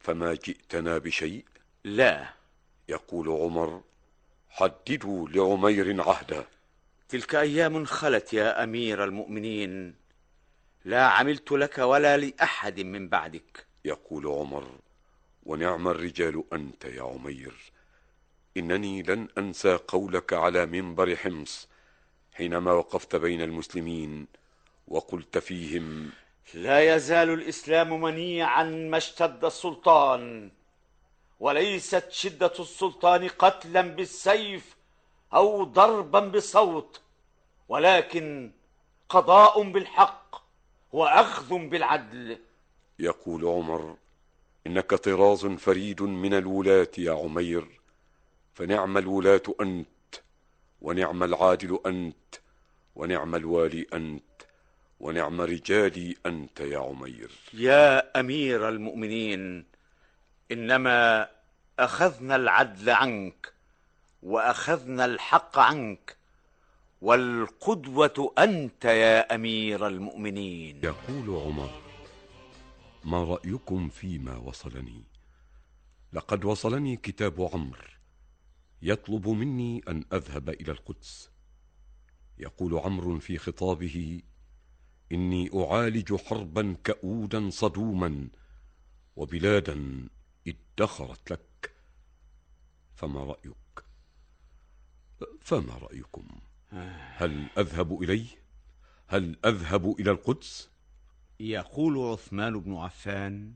فما جئتنا بشيء؟ لا. يقول عمر حددوا لعمير عهدا. تلك أيام خلت يا أمير المؤمنين. لا عملت لك ولا لأحد من بعدك. يقول عمر ونعم الرجال أنت يا عمير. إنني لن أنسى قولك على منبر حمص حينما وقفت بين المسلمين وقلت فيهم لا يزال الإسلام منيعا ما اشتد السلطان وليست شدة السلطان قتلا بالسيف أو ضربا بصوت ولكن قضاء بالحق وأخذ بالعدل. يقول عمر إنك طراز فريد من الولاة يا عمير. فنعم الولاة أنت ونعم العادل أنت ونعم الوالي أنت ونعم رجالي أنت يا عمير. يا أمير المؤمنين إنما أخذنا العدل عنك وأخذنا الحق عنك والقدوة أنت يا أمير المؤمنين. يقول عمر ما رأيكم فيما وصلني؟ لقد وصلني كتاب عمرو يطلب مني أن أذهب إلى القدس. يقول عمرو في خطابه إني أعالج حربا كؤودا صدوما وبلادا ادخرت لك. فما رأيك؟ فما رأيكم؟ هل أذهب إليه؟ هل أذهب إلى القدس؟ يقول عثمان بن عفان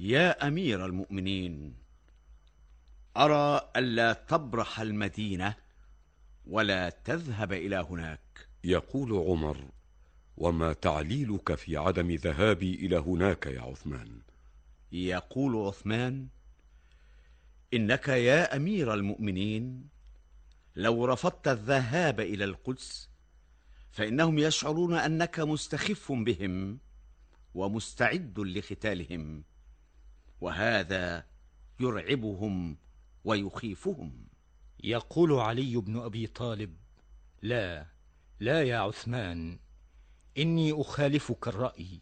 يا أمير المؤمنين أرى ألا تبرح المدينة ولا تذهب إلى هناك. يقول عمر وما تعليلك في عدم ذهابي إلى هناك يا عثمان؟ يقول عثمان إنك يا أمير المؤمنين لو رفضت الذهاب إلى القدس فإنهم يشعرون أنك مستخف بهم ومستعد لقتالهم وهذا يرعبهم ويخيفهم. يقول علي بن أبي طالب لا لا يا عثمان إني أخالفك الرأي.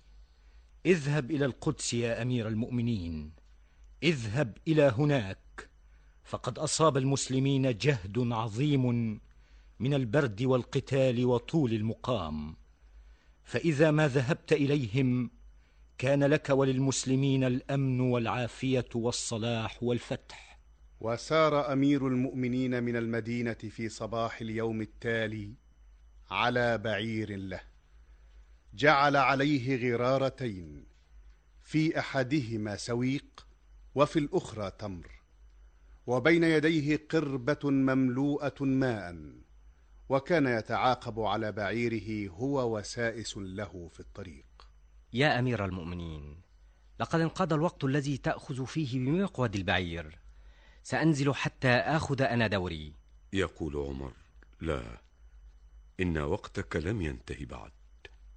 اذهب إلى القدس يا أمير المؤمنين. اذهب إلى هناك. فقد أصاب المسلمين جهد عظيم من البرد والقتال وطول المقام. فإذا ما ذهبت إليهم كان لك وللمسلمين الأمن والعافية والصلاح والفتح. وسار أمير المؤمنين من المدينة في صباح اليوم التالي على بعير له. جعل عليه غرارتين في أحدهما سويق وفي الأخرى تمر. وبين يديه قربة مملوءة ماء وكان يتعاقب على بعيره هو وسائس له في الطريق. يا أمير المؤمنين لقد انقضى الوقت الذي تأخذ فيه بمقود البعير. سأنزل حتى آخذ أنا دوري. يقول عمر لا إن وقتك لم ينتهي بعد.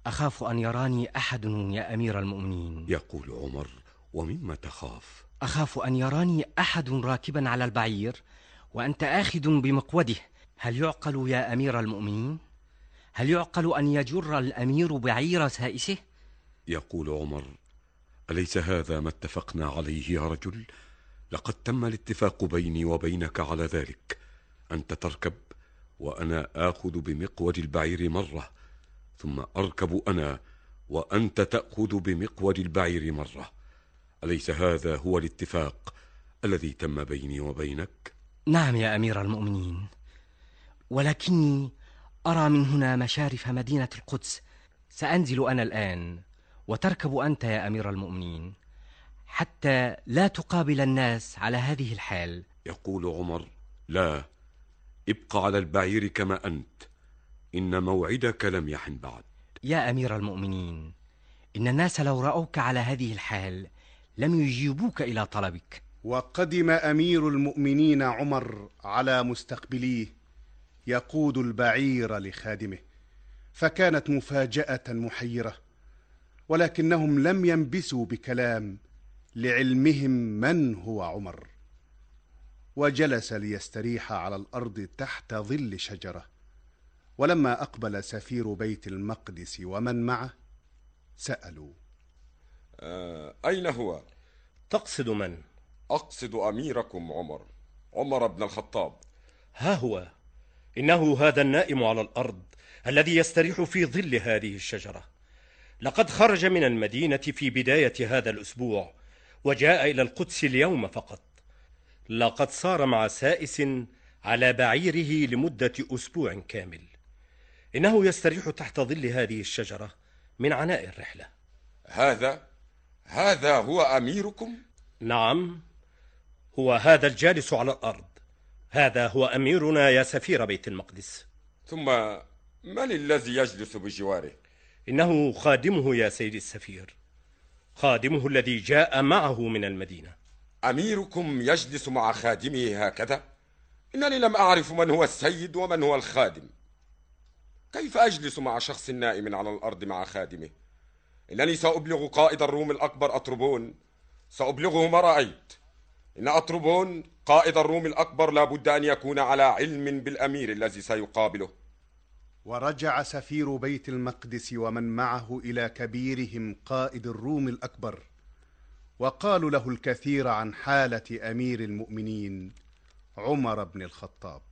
أخاف أن يراني أحد يا أمير المؤمنين. يقول عمر ومما تخاف. أخاف أن يراني أحد راكبا على البعير وأنت آخذ بمقوده. هل يعقل يا أمير المؤمنين؟ هل يعقل أن يجر الأمير بعير سائسه؟ يقول عمر أليس هذا ما اتفقنا عليه يا رجل؟ لقد تم الاتفاق بيني وبينك على ذلك. أنت تركب وأنا آخذ بمقود البعير مرة ثم أركب أنا وأنت تأخذ بمقود البعير مرة. أليس هذا هو الاتفاق الذي تم بيني وبينك؟ نعم يا أمير المؤمنين ولكني أرى من هنا مشارف مدينة القدس. سأنزل أنا الآن وتركب أنت يا أمير المؤمنين. حتى لا تقابل الناس على هذه الحال. يقول عمر لا ابق على البعير كما أنت إن موعدك لم يحن بعد. يا أمير المؤمنين إن الناس لو رأوك على هذه الحال لم يجيبوك إلى طلبك. وقدم أمير المؤمنين عمر على مستقبليه يقود البعير لخادمه فكانت مفاجأة محيرة ولكنهم لم ينبسوا بكلام لعلمهم من هو عمر. وجلس ليستريح على الأرض تحت ظل شجرة. ولما أقبل سفير بيت المقدس ومن معه سألوا. آه أين هو؟ تقصد من؟ أقصد أميركم عمر عمر بن الخطاب. ها هو. إنه هذا النائم على الأرض الذي يستريح في ظل هذه الشجرة. لقد خرج من المدينة في بداية هذا الأسبوع وجاء إلى القدس اليوم فقط. لقد صار مع سائس على بعيره لمدة أسبوع كامل. إنه يستريح تحت ظل هذه الشجرة من عناء الرحلة. هذا هذا هو أميركم؟ نعم هو هذا الجالس على الأرض. هذا هو أميرنا يا سفير بيت المقدس. ثم من الذي يجلس بجواره؟ إنه خادمه يا سيدي السفير. خادمه الذي جاء معه من المدينة. أميركم يجلس مع خادمه هكذا؟ إنني لم أعرف من هو السيد ومن هو الخادم. كيف أجلس مع شخص نائم على الأرض مع خادمه؟ إنني سأبلغ قائد الروم الأكبر اطربون سأبلغه ما رأيت. إن اطربون قائد الروم الأكبر لا بد أن يكون على علم بالأمير الذي سيقابله. ورجع سفير بيت المقدس ومن معه إلى كبيرهم قائد الروم الأكبر وقالوا له الكثير عن حالة أمير المؤمنين عمر بن الخطاب.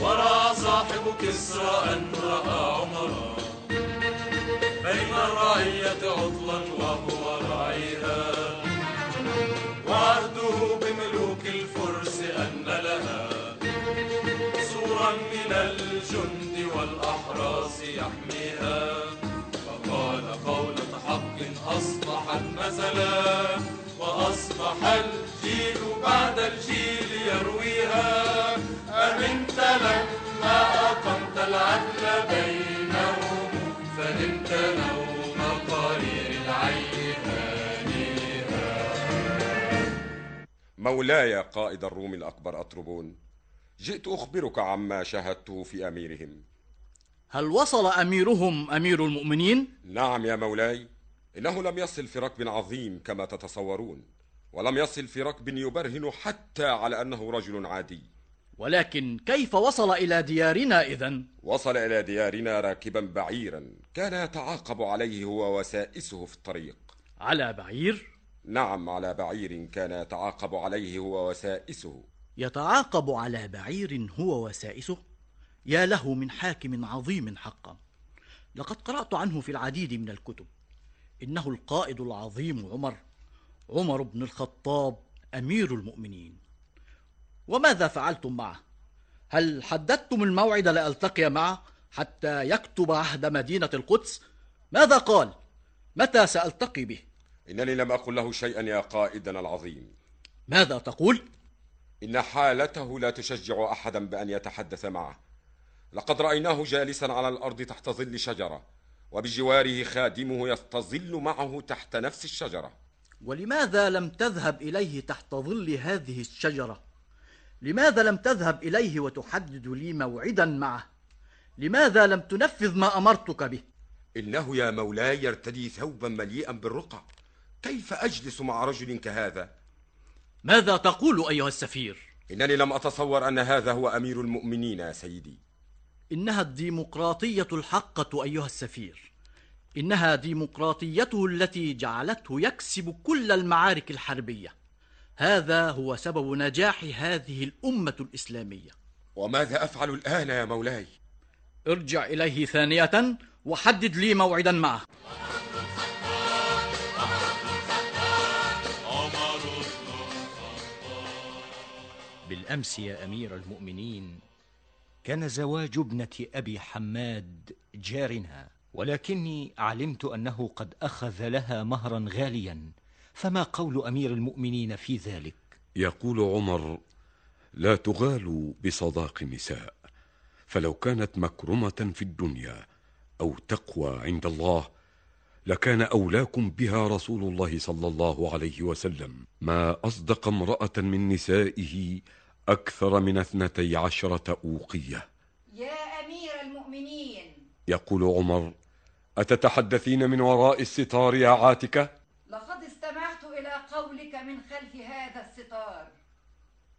ورأى صاحب كسرى أن رأى عمرا بين الرعية عطلا وهو راعيها وعهده بملوك الفرس أن لها من الجند والأحراس يحميها. فقال قولة حق أصبحت مثلا وأصبح الجيل بعد الجيل يرويها. أمنت لما أقمت العدل بينهم فنمت نوم قرير العين هانئا مولاي قائد الروم الأكبر أطربون. جئت أخبرك عما شاهدته في أميرهم هل وصل أميرهم أمير المؤمنين؟ نعم يا مولاي إنه لم يصل في ركب عظيم كما تتصورون ولم يصل في ركب يبرهن حتى على أنه رجل عادي ولكن كيف وصل إلى ديارنا إذن؟ وصل إلى ديارنا راكبا بعيرا كان يتعاقب عليه هو وسائسه في الطريق على بعير؟ نعم على بعير كان يتعاقب عليه هو وسائسه يتعاقب على بعير هو وسائسه؟ يا له من حاكم عظيم حقا لقد قرأت عنه في العديد من الكتب إنه القائد العظيم عمر عمر بن الخطاب أمير المؤمنين وماذا فعلتم معه؟ هل حددتم الموعد لألتقي معه حتى يكتب عهد مدينة القدس؟ ماذا قال؟ متى سألتقي به؟ إنني لم أقل له شيئا يا قائدنا العظيم ماذا تقول؟ إن حالته لا تشجع أحدا بأن يتحدث معه لقد رأيناه جالسا على الأرض تحت ظل شجرة وبجواره خادمه يستظل معه تحت نفس الشجرة ولماذا لم تذهب إليه تحت ظل هذه الشجرة؟ لماذا لم تذهب إليه وتحدد لي موعدا معه؟ لماذا لم تنفذ ما أمرتك به؟ إنه يا مولاي يرتدي ثوبا مليئا بالرقع كيف أجلس مع رجل كهذا؟ ماذا تقول أيها السفير؟ إنني لم أتصور أن هذا هو أمير المؤمنين يا سيدي. إنها الديمقراطية الحقة أيها السفير. إنها ديمقراطيته التي جعلته يكسب كل المعارك الحربية. هذا هو سبب نجاح هذه الأمة الإسلامية. وماذا أفعل الآن يا مولاي؟ ارجع إليه ثانية وحدد لي موعدا معه. بالأمس يا أمير المؤمنين كان زواج ابنة أبي حماد جارنا ولكني علمت أنه قد أخذ لها مهرا غاليا فما قول أمير المؤمنين في ذلك؟ يقول عمر لا تغالوا بصداق النساء فلو كانت مكرمة في الدنيا أو تقوى عند الله لكان أولاكم بها رسول الله صلى الله عليه وسلم. ما أصدق امرأة من نسائه أكثر من اثنتي عشرة أوقية. يا أمير المؤمنين. يقول عمر أتتحدثين من وراء الستار يا عاتكة؟ لقد استمعت إلى قولك من خلف هذا الستار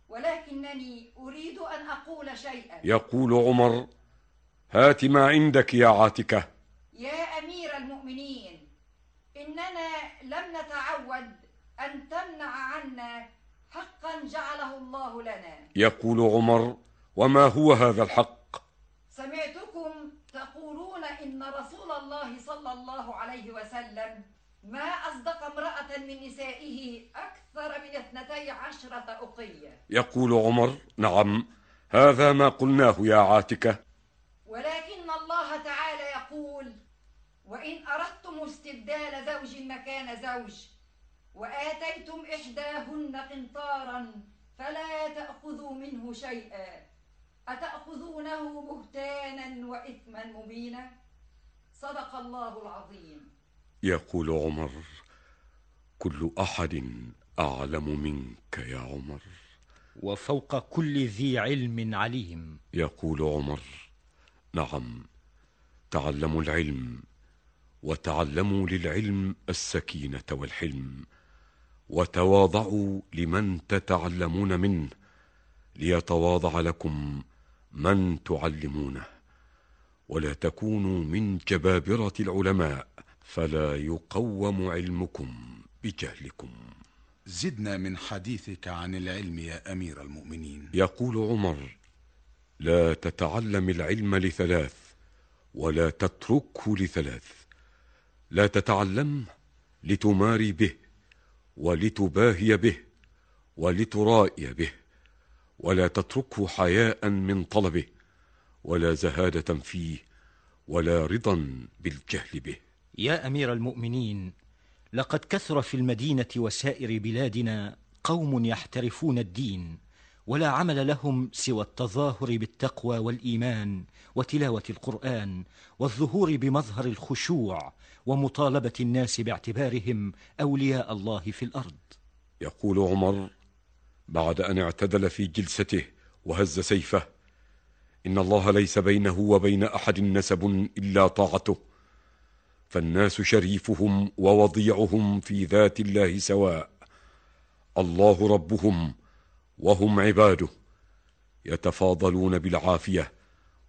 ولكنني أريد أن أقول شيئا. يقول عمر هات ما عندك يا عاتكة. يا أمير المؤمنين. إننا لم نتعود أن تمنع عنا حقا جعله الله لنا. يقول عمر وما هو هذا الحق؟ سمعتكم تقولون إن رسول الله صلى الله عليه وسلم ما أصدق امرأة من نسائه أكثر من اثنتي عشرة أقية. يقول عمر نعم هذا ما قلناه يا عاتكة. ولكن الله تعالى وإن أردتم استبدال زوج مكان زوج وآتيتم إحداهن قنطارا فلا تأخذوا منه شيئا. أتأخذونه بهتانا وإثما مبينا؟ صدق الله العظيم. يقول عمر كل أحد أعلم منك يا عمر. وفوق كل ذي علم عليم. يقول عمر نعم تعلموا العلم. وتعلموا للعلم السكينة والحلم وتواضعوا لمن تتعلمون منه ليتواضع لكم من تعلمونه. ولا تكونوا من جبابرة العلماء فلا يقوم علمكم بجهلكم. زدنا من حديثك عن العلم يا أمير المؤمنين. يقول عمر لا تتعلم العلم لثلاث ولا تتركه لثلاث. لا تتعلم لتماري به ولتباهي به ولترائي به ولا تتركه حياء من طلبه ولا زهادة فيه ولا رضا بالجهل به. يا أمير المؤمنين لقد كثر في المدينة وسائر بلادنا قوم يحترفون الدين. ولا عمل لهم سوى التظاهر بالتقوى والإيمان وتلاوة القرآن والظهور بمظهر الخشوع ومطالبة الناس باعتبارهم أولياء الله في الأرض. يقول عمر بعد أن اعتدل في جلسته وهز سيفه إن الله ليس بينه وبين أحد نسب إلا طاعته فالناس شريفهم ووضيعهم في ذات الله سواء. الله ربهم وهم عباده يتفاضلون بالعافية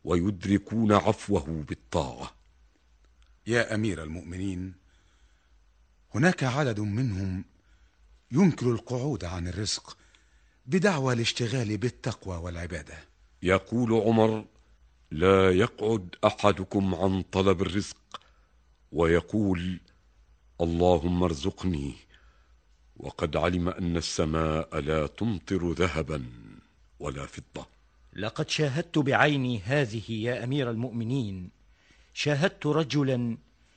ويدركون عفوه بالطاعة. يا أمير المؤمنين هناك عدد منهم ينكر القعود عن الرزق بدعوى الاشتغال بالتقوى والعبادة. يقول عمر لا يقعد أحدكم عن طلب الرزق ويقول اللهم ارزقني وقد علم أن السماء لا تمطر ذهبا ولا فضة. لقد شاهدت بعيني هذه يا أمير المؤمنين. شاهدت رجلا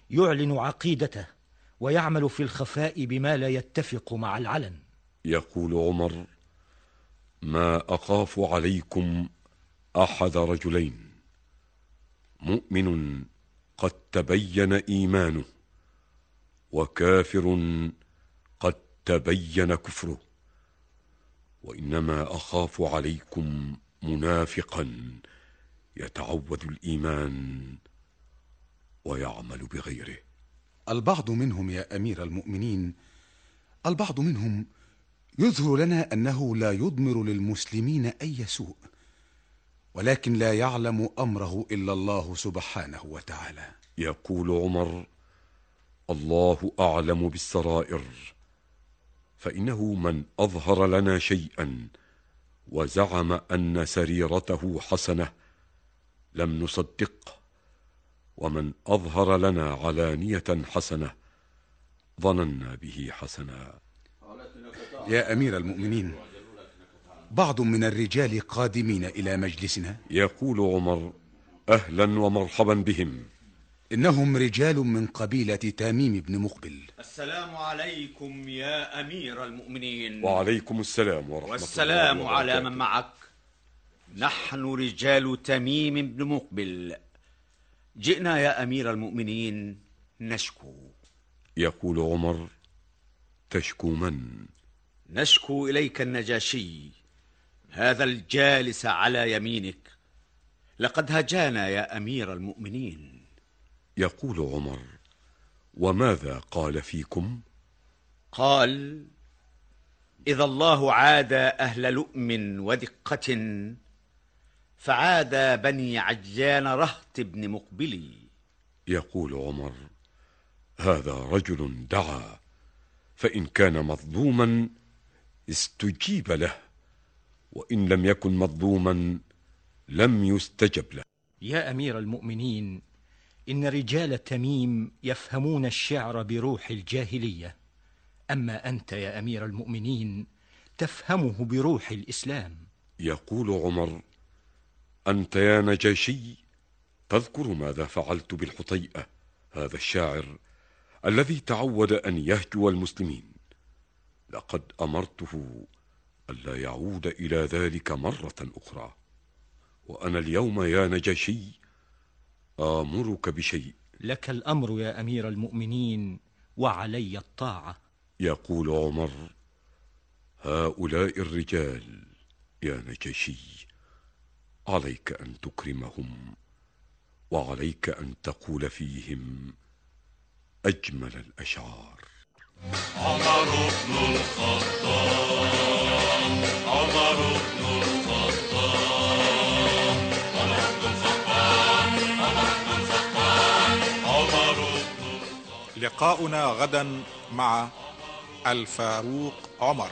يعلن عقيدته ويعمل في الخفاء بما لا يتفق مع العلن. يقول عمر ما أخاف عليكم أحد رجلين. مؤمن قد تبين إيمانه وكافر تبين كفره. وإنما أخاف عليكم منافقا يتعوذ الإيمان ويعمل بغيره. البعض منهم يا أمير المؤمنين البعض منهم يظهر لنا أنه لا يضمر للمسلمين أي سوء ولكن لا يعلم أمره إلا الله سبحانه وتعالى. يقول عمر الله أعلم بالسرائر فإنه من أظهر لنا شيئا وزعم أن سريرته حسنة لم نصدقه ومن أظهر لنا علانية حسنة ظننا به حسنا. يا أمير المؤمنين بعض من الرجال قادمين إلى مجلسنا؟ يقول عمر أهلا ومرحبا بهم. إنهم رجال من قبيلة تميم بن مقبل. السلام عليكم يا أمير المؤمنين. وعليكم السلام ورحمة والسلام الله على وبركاته. من معك. نحن رجال تميم بن مقبل. جئنا يا أمير المؤمنين نشكو. يقول عمر تشكو من؟ نشكو إليك النجاشي. هذا الجالس على يمينك. لقد هجانا يا أمير المؤمنين. يقول عمر وماذا قال فيكم؟ قال إذا الله عاد أهل لؤم ودقة فعاد بني عجلان رهط بن مقبلي يقول عمر هذا رجل دعا فإن كان مظلوما استجيب له وإن لم يكن مظلوما لم يستجب له. يا أمير المؤمنين إن رجال تميم يفهمون الشعر بروح الجاهلية. أما أنت يا أمير المؤمنين تفهمه بروح الإسلام. يقول عمر أنت يا نجاشي تذكر ماذا فعلت بالحطيئة هذا الشاعر الذي تعود أن يهجو المسلمين. لقد أمرته الا يعود إلى ذلك مرة أخرى. وأنا اليوم يا نجاشي آمرك بشيء. لك الأمر يا أمير المؤمنين وعلي الطاعة. يقول عمر هؤلاء الرجال يا نجاشي عليك أن تكرمهم وعليك أن تقول فيهم أجمل الأشعار. عمر بن الخطاب عمر بن لقاؤنا غدا مع الفاروق عمر.